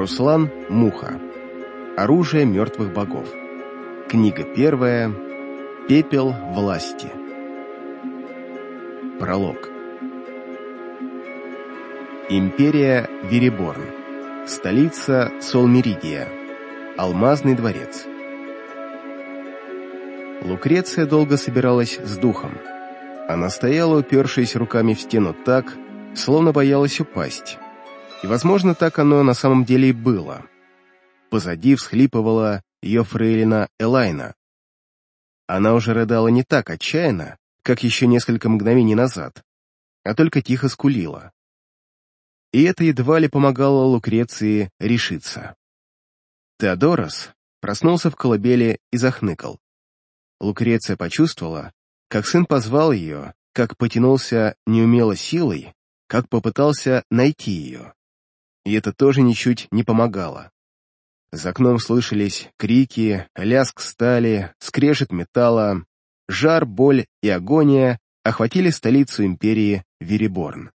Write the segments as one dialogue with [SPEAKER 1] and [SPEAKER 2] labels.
[SPEAKER 1] Руслан Муха. Оружие мертвых богов. Книга первая. Пепел власти. Пролог. Империя Вереборн. Столица Солмеридия. Алмазный дворец. Лукреция долго собиралась с духом. Она стояла, упершись руками в стену так, словно боялась упасть. И, возможно, так оно на самом деле и было. Позади всхлипывала ее фрейлина Элайна. Она уже рыдала не так отчаянно, как еще несколько мгновений назад, а только тихо скулила. И это едва ли помогало Лукреции решиться. Теодорос проснулся в колыбели и захныкал. Лукреция почувствовала, как сын позвал ее, как потянулся неумело силой, как попытался найти ее. И это тоже ничуть не помогало. За окном слышались крики, лязг стали, скрежет металла, жар, боль и агония охватили столицу империи Вереборн.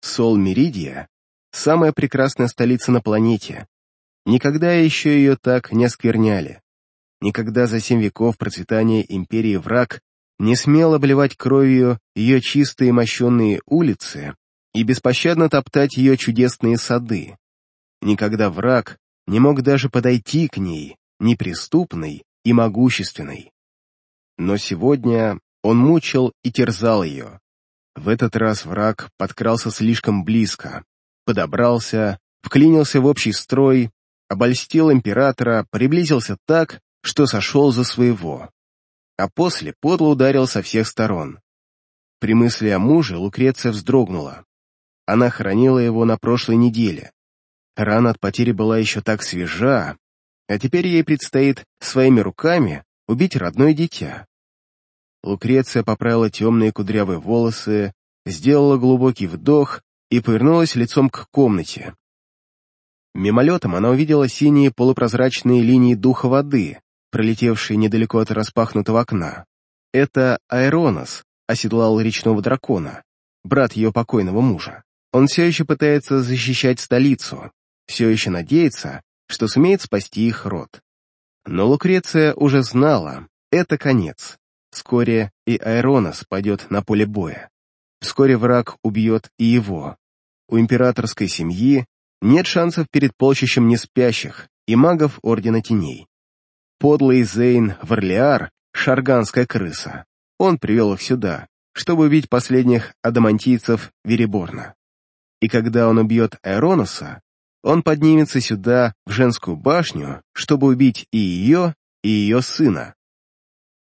[SPEAKER 1] Сол-Меридия — самая прекрасная столица на планете. Никогда еще ее так не оскверняли. Никогда за семь веков процветания империи враг не смел обливать кровью ее чистые мощенные улицы и беспощадно топтать ее чудесные сады. Никогда враг не мог даже подойти к ней, неприступной и могущественной. Но сегодня он мучил и терзал ее. В этот раз враг подкрался слишком близко, подобрался, вклинился в общий строй, обольстил императора, приблизился так, что сошел за своего. А после подло ударил со всех сторон. При мысли о муже Лукреция вздрогнула. Она хоронила его на прошлой неделе. Рана от потери была еще так свежа, а теперь ей предстоит своими руками убить родное дитя. Лукреция поправила темные кудрявые волосы, сделала глубокий вдох и повернулась лицом к комнате. Мимолетом она увидела синие полупрозрачные линии духа воды, пролетевшие недалеко от распахнутого окна. Это Аэронос оседлал речного дракона, брат ее покойного мужа. Он все еще пытается защищать столицу, все еще надеется, что сумеет спасти их род. Но Лукреция уже знала, это конец. Вскоре и Аэронос пойдет на поле боя. Вскоре враг убьет и его. У императорской семьи нет шансов перед полчищем неспящих и магов Ордена Теней. Подлый Зейн Варлиар — шарганская крыса. Он привел их сюда, чтобы убить последних адамантийцев Вереборна. И когда он убьет Аэронуса, он поднимется сюда, в женскую башню, чтобы убить и ее, и ее сына.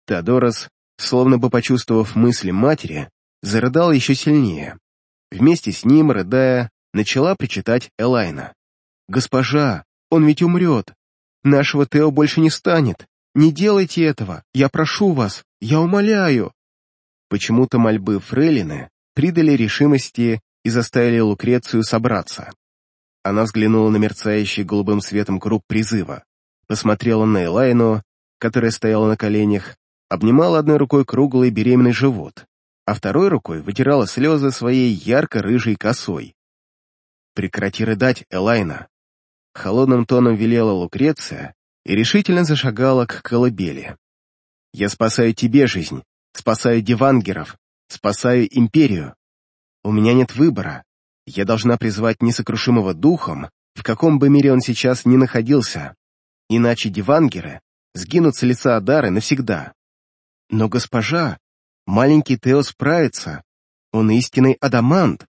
[SPEAKER 1] Теодорос, словно бы почувствовав мысли матери, зарыдал еще сильнее. Вместе с ним, рыдая, начала причитать Элайна. «Госпожа, он ведь умрет. Нашего Тео больше не станет. Не делайте этого, я прошу вас, я умоляю». Почему-то мольбы Фрейлины придали решимости и заставили Лукрецию собраться. Она взглянула на мерцающий голубым светом круг призыва, посмотрела на Элайну, которая стояла на коленях, обнимала одной рукой круглый беременный живот, а второй рукой вытирала слезы своей ярко-рыжей косой. «Прекрати рыдать, Элайна!» Холодным тоном велела Лукреция и решительно зашагала к колыбели. «Я спасаю тебе жизнь, спасаю дивангеров, спасаю империю. У меня нет выбора. Я должна призвать несокрушимого духом, в каком бы мире он сейчас ни находился, иначе дивангеры сгинут с лица Адары навсегда. Но госпожа, маленький Тео справится. Он истинный адамант.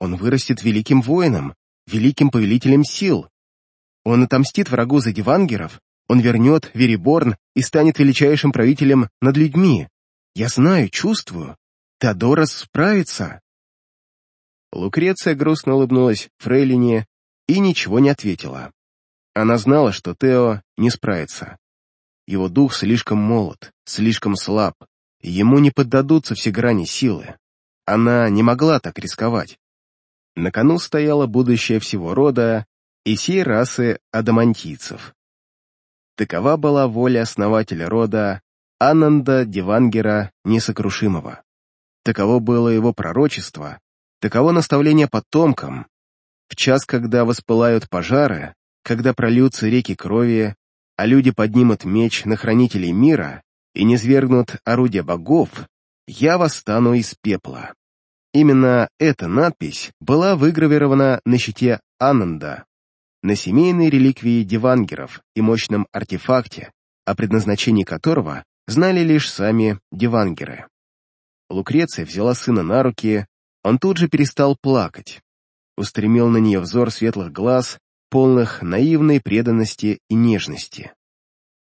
[SPEAKER 1] Он вырастет великим воином, великим повелителем сил. Он отомстит врагу за дивангеров, он вернет Вериборн и станет величайшим правителем над людьми. Я знаю, чувствую. Теодорос справится. Лукреция грустно улыбнулась Фрейлине и ничего не ответила. Она знала, что Тео не справится. Его дух слишком молод, слишком слаб, ему не поддадутся все грани силы. Она не могла так рисковать. На кону стояло будущее всего рода и всей расы адамантийцев. Такова была воля основателя рода Ананда Дивангера Несокрушимого. Таково было его пророчество, таково наставление потомкам. в час, когда воспылают пожары, когда прольются реки крови, а люди поднимут меч на хранителей мира и низвергнут орудия богов, я восстану из пепла. Именно эта надпись была выгравирована на щите Ананда, на семейной реликвии Дивангеров и мощном артефакте, о предназначении которого знали лишь сами Дивангеры. Лукреция взяла сына на руки, он тут же перестал плакать, устремил на нее взор светлых глаз, полных наивной преданности и нежности.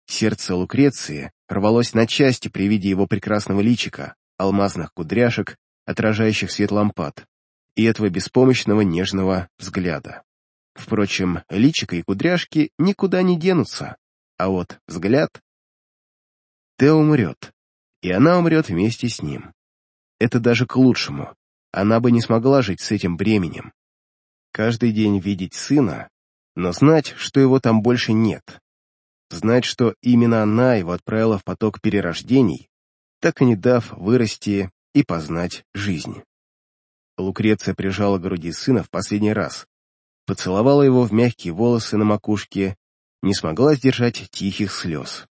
[SPEAKER 1] Сердце Лукреции рвалось на части при виде его прекрасного личика, алмазных кудряшек, отражающих свет лампад, и этого беспомощного нежного взгляда. Впрочем, личико и кудряшки никуда не денутся, а вот взгляд... Тео умрет, и она умрет вместе с ним. Это даже к лучшему. Она бы не смогла жить с этим бременем. Каждый день видеть сына, но знать, что его там больше нет. Знать, что именно она его отправила в поток перерождений, так и не дав вырасти и познать жизнь. Лукреция прижала к груди сына в последний раз, поцеловала его в мягкие волосы на макушке, не смогла сдержать тихих слез.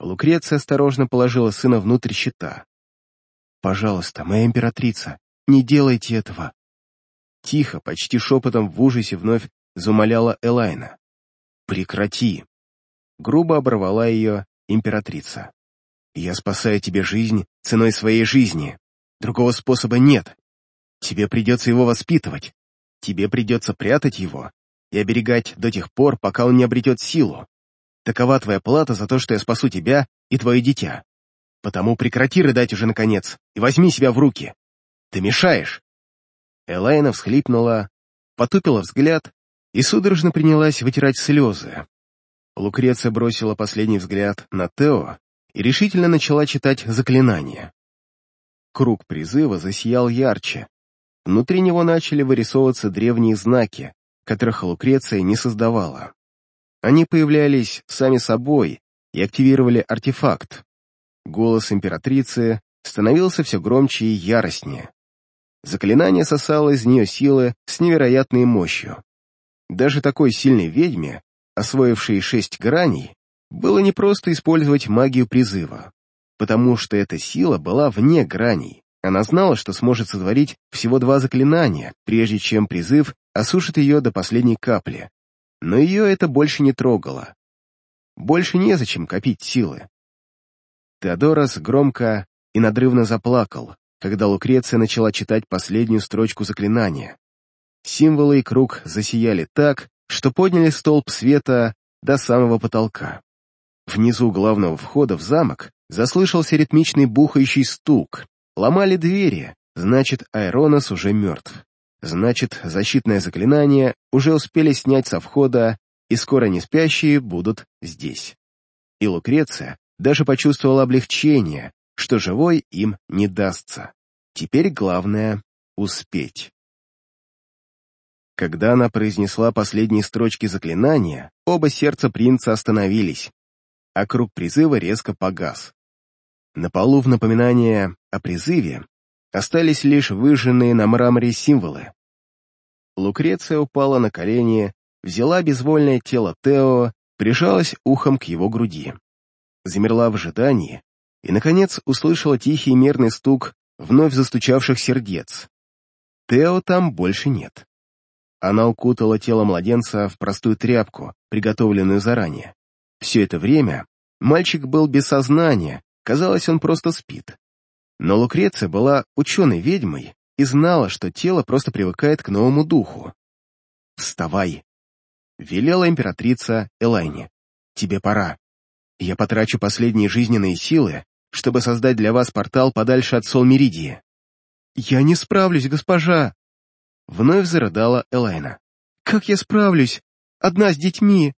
[SPEAKER 1] Лукреция осторожно положила сына внутрь щита. «Пожалуйста, моя императрица, не делайте этого!» Тихо, почти шепотом в ужасе вновь замоляла Элайна. «Прекрати!» Грубо оборвала ее императрица. «Я спасаю тебе жизнь ценой своей жизни. Другого способа нет. Тебе придется его воспитывать. Тебе придется прятать его и оберегать до тех пор, пока он не обретет силу. Такова твоя плата за то, что я спасу тебя и твое дитя. Потому прекрати рыдать уже наконец и возьми себя в руки. Ты мешаешь!» Элайна всхлипнула, потупила взгляд и судорожно принялась вытирать слезы. Лукреция бросила последний взгляд на Тео и решительно начала читать заклинание. Круг призыва засиял ярче. Внутри него начали вырисовываться древние знаки, которых Лукреция не создавала. Они появлялись сами собой и активировали артефакт. Голос императрицы становился все громче и яростнее. Заклинание сосало из нее силы с невероятной мощью. Даже такой сильной ведьме, освоившей шесть граней, было непросто использовать магию призыва, потому что эта сила была вне граней. Она знала, что сможет сотворить всего два заклинания, прежде чем призыв осушит ее до последней капли. Но ее это больше не трогало. Больше незачем копить силы. Теодорос громко и надрывно заплакал, когда Лукреция начала читать последнюю строчку заклинания. Символы и круг засияли так, что подняли столб света до самого потолка. Внизу главного входа в замок заслышался ритмичный бухающий стук. Ломали двери, значит, Айронос уже мертв. Значит, защитное заклинание уже успели снять со входа, и скоро неспящие будут здесь. И Лукреция даже почувствовала облегчение, что живой им не дастся. Теперь главное — успеть. Когда она произнесла последние строчки заклинания, оба сердца принца остановились, а круг призыва резко погас. На полу в напоминание о призыве остались лишь выжженные на мраморе символы. Лукреция упала на колени, взяла безвольное тело Тео, прижалась ухом к его груди. Замерла в ожидании и, наконец, услышала тихий мерный стук вновь застучавших сердец. Тео там больше нет. Она укутала тело младенца в простую тряпку, приготовленную заранее. Все это время мальчик был без сознания, казалось, он просто спит. Но Лукреция была ученой-ведьмой и знала, что тело просто привыкает к новому духу. «Вставай!» — велела императрица Элайне. «Тебе пора. Я потрачу последние жизненные силы, чтобы создать для вас портал подальше от Солмеридии». «Я не справлюсь, госпожа!» Вновь зарыдала Элайна. «Как я справлюсь? Одна с детьми.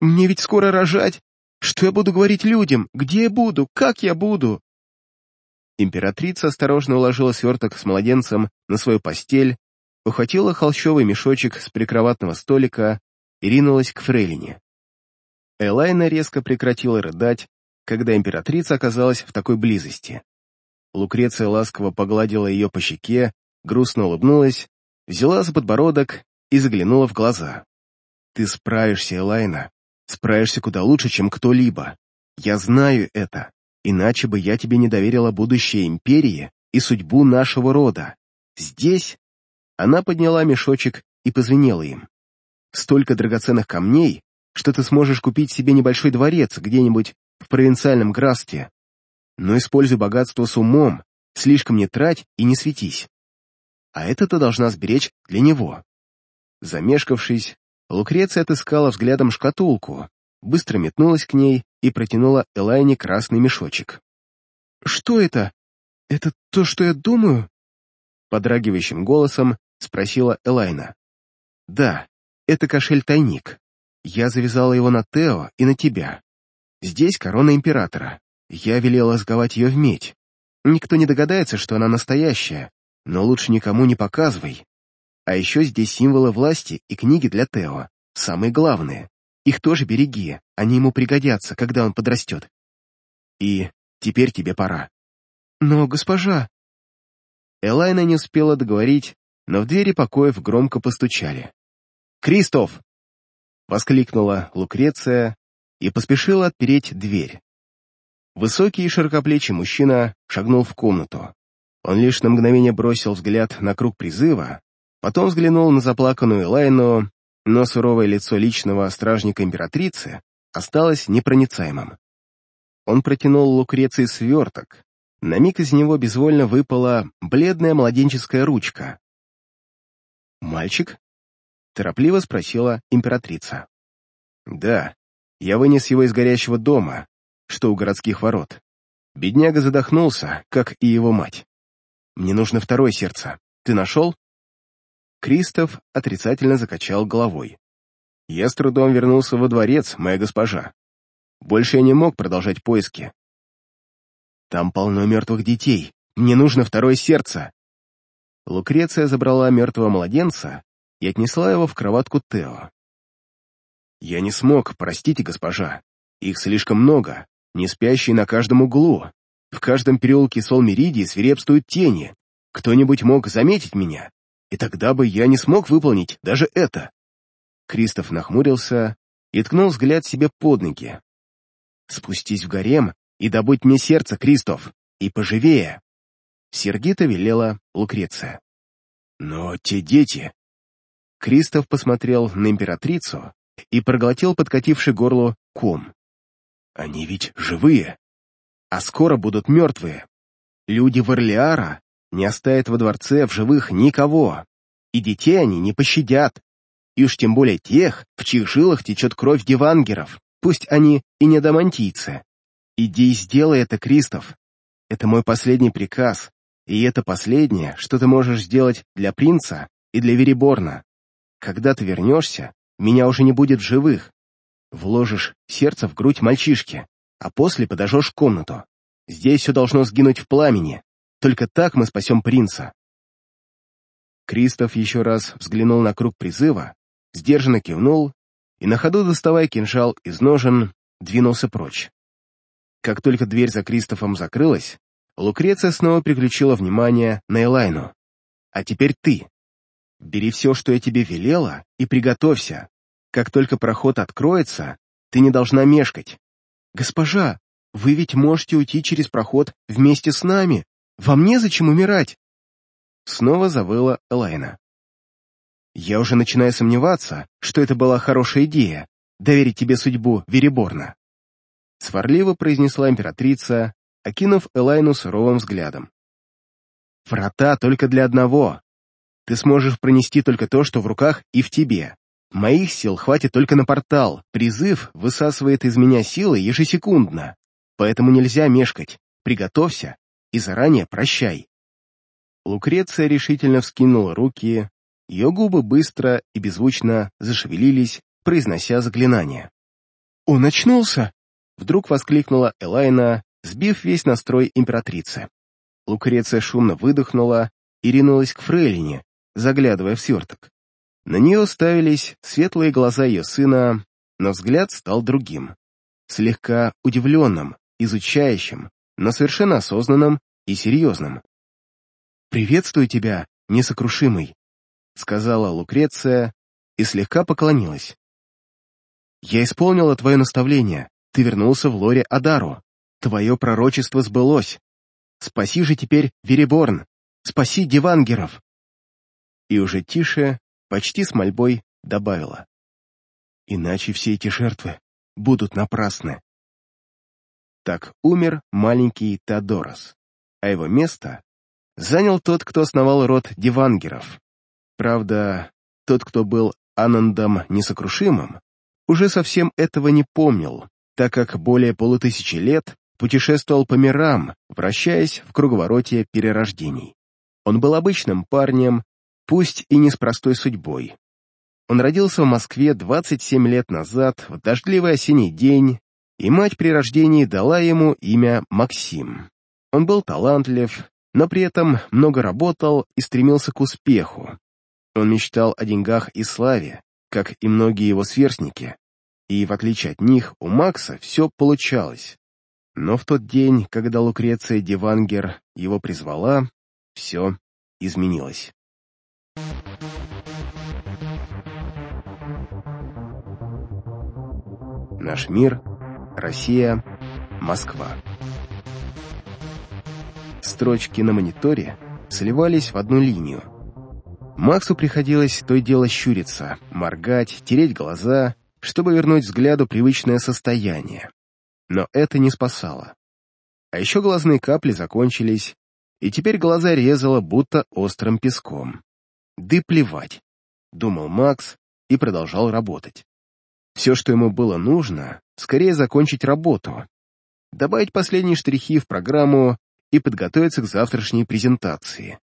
[SPEAKER 1] Мне ведь скоро рожать. Что я буду говорить людям? Где я буду? Как я буду?» Императрица осторожно уложила сверток с младенцем на свою постель, ухватила холщовый мешочек с прикроватного столика и ринулась к фрейлине. Элайна резко прекратила рыдать, когда императрица оказалась в такой близости. Лукреция ласково погладила ее по щеке, грустно улыбнулась взяла за подбородок и заглянула в глаза. «Ты справишься, Элайна. Справишься куда лучше, чем кто-либо. Я знаю это, иначе бы я тебе не доверила будущее империи и судьбу нашего рода. Здесь...» Она подняла мешочек и позвенела им. «Столько драгоценных камней, что ты сможешь купить себе небольшой дворец где-нибудь в провинциальном графстве. Но используй богатство с умом, слишком не трать и не светись. А это ты должна сберечь для него». Замешкавшись, Лукреция отыскала взглядом шкатулку, быстро метнулась к ней и протянула Элайне красный мешочек. «Что это? Это то, что я думаю?» Подрагивающим голосом спросила Элайна. «Да, это кошель-тайник. Я завязала его на Тео и на тебя. Здесь корона императора. Я велела сговать ее в медь. Никто не догадается, что она настоящая, но лучше никому не показывай. А еще здесь символы власти и книги для Тео, самые главные. Их тоже береги, они ему пригодятся, когда он подрастет. И теперь тебе пора. Но, госпожа... Элайна не успела договорить, но в двери покоев громко постучали. «Кристоф!» — воскликнула Лукреция и поспешила отпереть дверь. Высокий и широкоплечий мужчина шагнул в комнату. Он лишь на мгновение бросил взгляд на круг призыва, потом взглянул на заплаканную Элайну, но суровое лицо личного стражника императрицы осталось непроницаемым. Он протянул Лукреции сверток. На миг из него безвольно выпала бледная младенческая ручка. «Мальчик?» — торопливо спросила императрица. «Да, я вынес его из горящего дома, что у городских ворот. Бедняга задохнулся, как и его мать. Мне нужно второе сердце. Ты нашел?» Кристоф отрицательно закачал головой. «Я с трудом вернулся во дворец, моя госпожа. Больше я не мог продолжать поиски. Там полно мертвых детей. Мне нужно второе сердце. Лукреция забрала мертвого младенца и отнесла его в кроватку Тео. «Я не смог, простите, госпожа. Их слишком много, не спящие на каждом углу. В каждом переулке Солмеридии свирепствуют тени. Кто-нибудь мог заметить меня, и тогда бы я не смог выполнить даже это». Кристоф нахмурился и ткнул взгляд себе под ноги. «Спустись в гарем и добудь мне сердце, Кристоф, и поживее!» Сердито велела Лукреция. «Но те дети...» Кристоф посмотрел на императрицу и проглотил подкативший горло ком. «Они ведь живые, а скоро будут мертвые. Люди Варлиара не оставят во дворце в живых никого, и детей они не пощадят, и уж тем более тех, в чьих жилах течет кровь девангеров, пусть они и не домантийцы. Иди и сделай это, Кристоф. Это мой последний приказ, и это последнее, что ты можешь сделать для принца и для Вериборна. Когда ты вернешься, меня уже не будет в живых. Вложишь сердце в грудь мальчишки, а после подожжешь комнату. Здесь все должно сгинуть в пламени. Только так мы спасем принца. Кристоф еще раз взглянул на круг призыва, сдержанно кивнул и, на ходу доставая кинжал из ножен, двинулся прочь. Как только дверь за Кристофом закрылась, Лукреция снова переключила внимание на Элайну. «А теперь ты. Бери все, что я тебе велела, и приготовься. Как только проход откроется, ты не должна мешкать. Госпожа, вы ведь можете уйти через проход вместе с нами. Вам незачем умирать!» Снова завыла Элайна. «Я уже начинаю сомневаться, что это была хорошая идея — доверить тебе судьбу Вереборна», — сварливо произнесла императрица, окинув Элайну суровым взглядом. «Врата только для одного. Ты сможешь пронести только то, что в руках и в тебе. Моих сил хватит только на портал, призыв высасывает из меня силы ежесекундно, поэтому нельзя мешкать, приготовься и заранее прощай». Лукреция решительно вскинула руки, ее губы быстро и беззвучно зашевелились, произнося заклинание. «Он очнулся!» — вдруг воскликнула Элайна, сбив весь настрой императрицы. Лукреция шумно выдохнула и ринулась к фрейлине, заглядывая в сверток. На нее уставились светлые глаза ее сына, но взгляд стал другим, слегка удивленным, изучающим, но совершенно осознанным и серьезным. «Приветствую тебя, несокрушимый», — сказала Лукреция, и слегка поклонилась. «Я исполнила твое наставление. Ты вернулся в лоре Адару. Твое пророчество сбылось. Спаси же теперь Вереборн. Спаси Дивангеров!» И уже тише, почти с мольбой, добавила. «Иначе все эти жертвы будут напрасны». Так умер маленький Теодорос, а его место занял тот, кто основал род Дивангеров. Правда, тот, кто был Анандом Несокрушимым, уже совсем этого не помнил, так как более полутысячи лет путешествовал по мирам, вращаясь в круговороте перерождений. Он был обычным парнем, пусть и не с простой судьбой. Он родился в Москве 27 лет назад, в дождливый осенний день, и мать при рождении дала ему имя Максим. Он был талантлив, но при этом много работал и стремился к успеху. Он мечтал о деньгах и славе, как и многие его сверстники, и, в отличие от них, у Макса все получалось. Но в тот день, когда Лукреция Дивангер его призвала, все изменилось. Наш мир, Россия, Москва. Строчки на мониторе сливались в одну линию. Максу приходилось то и дело щуриться, моргать, тереть глаза, чтобы вернуть взгляду привычное состояние. Но это не спасало. А еще глазные капли закончились, и теперь глаза резало будто острым песком. «Да плевать», — думал Макс и продолжал работать. Все, что ему было нужно, скорее закончить работу, добавить последние штрихи в программу и подготовиться к завтрашней презентации.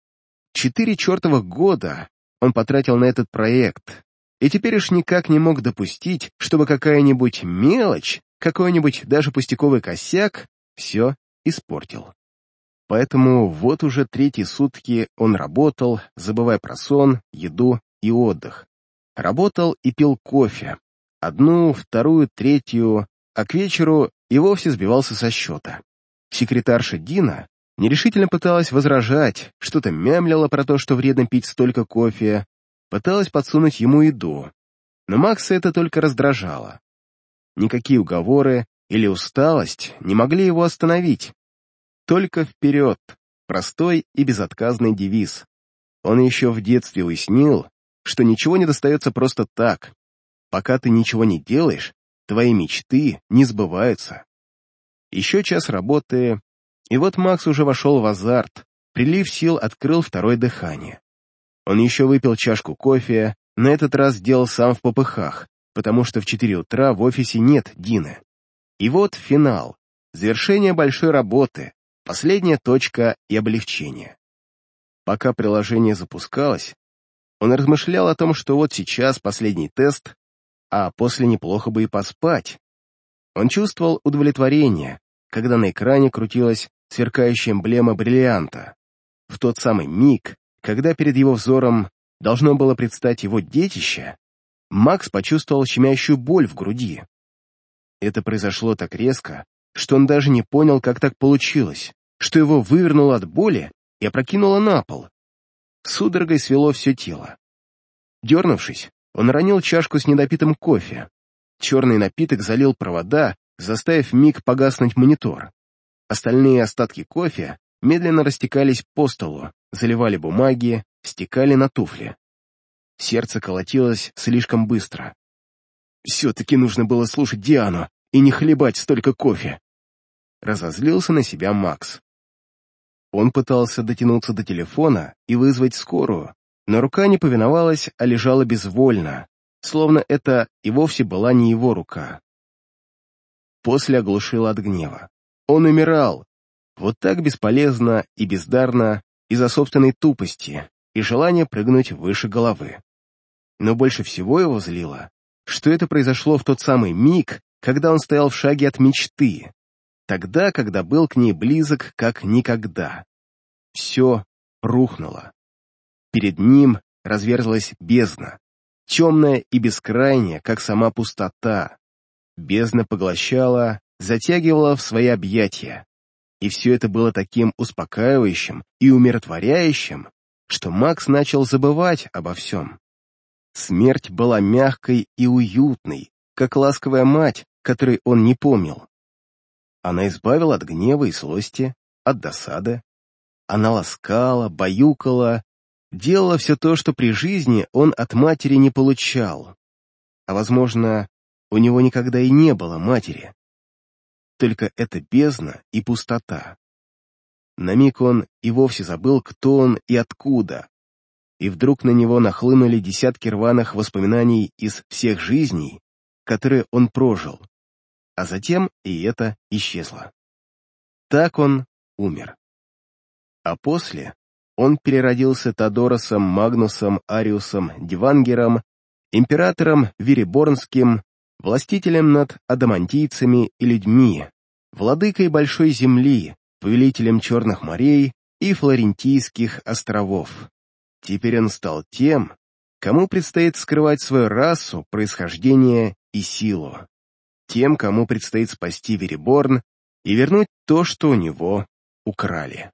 [SPEAKER 1] Четыре чертовых года он потратил на этот проект, и теперь уж никак не мог допустить, чтобы какая-нибудь мелочь, какой-нибудь даже пустяковый косяк все испортил. Поэтому вот уже третьи сутки он работал, забывая про сон, еду и отдых. Работал и пил кофе. Одну, вторую, третью, а к вечеру и вовсе сбивался со счета. Секретарша Дина нерешительно пыталась возражать, что-то мямлила про то, что вредно пить столько кофе, пыталась подсунуть ему еду, но Макса это только раздражало. Никакие уговоры или усталость не могли его остановить. Только вперед, простой и безотказный девиз. Он еще в детстве уяснил, что ничего не достается просто так. Пока ты ничего не делаешь, твои мечты не сбываются. Еще час работы, и вот Макс уже вошел в азарт, прилив сил открыл второе дыхание. Он еще выпил чашку кофе, на этот раз сделал сам в попыхах, потому что в четыре утра в офисе нет Дины. И вот финал, завершение большой работы, последняя точка и облегчение. Пока приложение запускалось, он размышлял о том, что вот сейчас последний тест, а после неплохо бы и поспать. Он чувствовал удовлетворение, когда на экране крутилась сверкающая эмблема бриллианта. В тот самый миг, когда перед его взором должно было предстать его детище, Макс почувствовал щемящую боль в груди. Это произошло так резко, что он даже не понял, как так получилось, что его вывернуло от боли и опрокинуло на пол. Судорогой свело все тело. Дернувшись, он ронил чашку с недопитым кофе. Черный напиток залил провода, заставив миг погаснуть монитор. Остальные остатки кофе медленно растекались по столу, заливали бумаги, стекали на туфли. Сердце колотилось слишком быстро. Все-таки нужно было слушать Диану и не хлебать столько кофе. Разозлился на себя Макс. Он пытался дотянуться до телефона и вызвать скорую, но рука не повиновалась, а лежала безвольно, словно это и вовсе была не его рука. После оглушило от гнева. Он умирал. Вот так бесполезно и бездарно из-за собственной тупости и желания прыгнуть выше головы. Но больше всего его злило, что это произошло в тот самый миг, когда он стоял в шаге от мечты, тогда, когда был к ней близок, как никогда. Все рухнуло. Перед ним разверзлась бездна, темная и бескрайняя, как сама пустота. Бездна поглощала, затягивала в свои объятия. И все это было таким успокаивающим и умиротворяющим, что Макс начал забывать обо всем. смерть была мягкой и уютной, как ласковая мать, которой он не помнил. Она избавила от гнева и злости, от досады. Она ласкала, баюкала, делала все то, что при жизни он от матери не получал. А, возможно, у него никогда и не было матери. Только это бездна и пустота. На миг он и вовсе забыл, кто он и откуда. И вдруг на него нахлынули десятки рваных воспоминаний из всех жизней, которые он прожил. А затем и это исчезло. Так он умер. А после он переродился Тодоросом, Магнусом, Ариусом, Дивангером, императором Вириборнским, властителем над адамантийцами и людьми, владыкой Большой Земли, повелителем Черных морей и Флорентийских островов. Теперь он стал тем, кому предстоит скрывать свою расу, происхождение и силу. Тем, кому предстоит спасти Вереборн и вернуть то, что у него украли.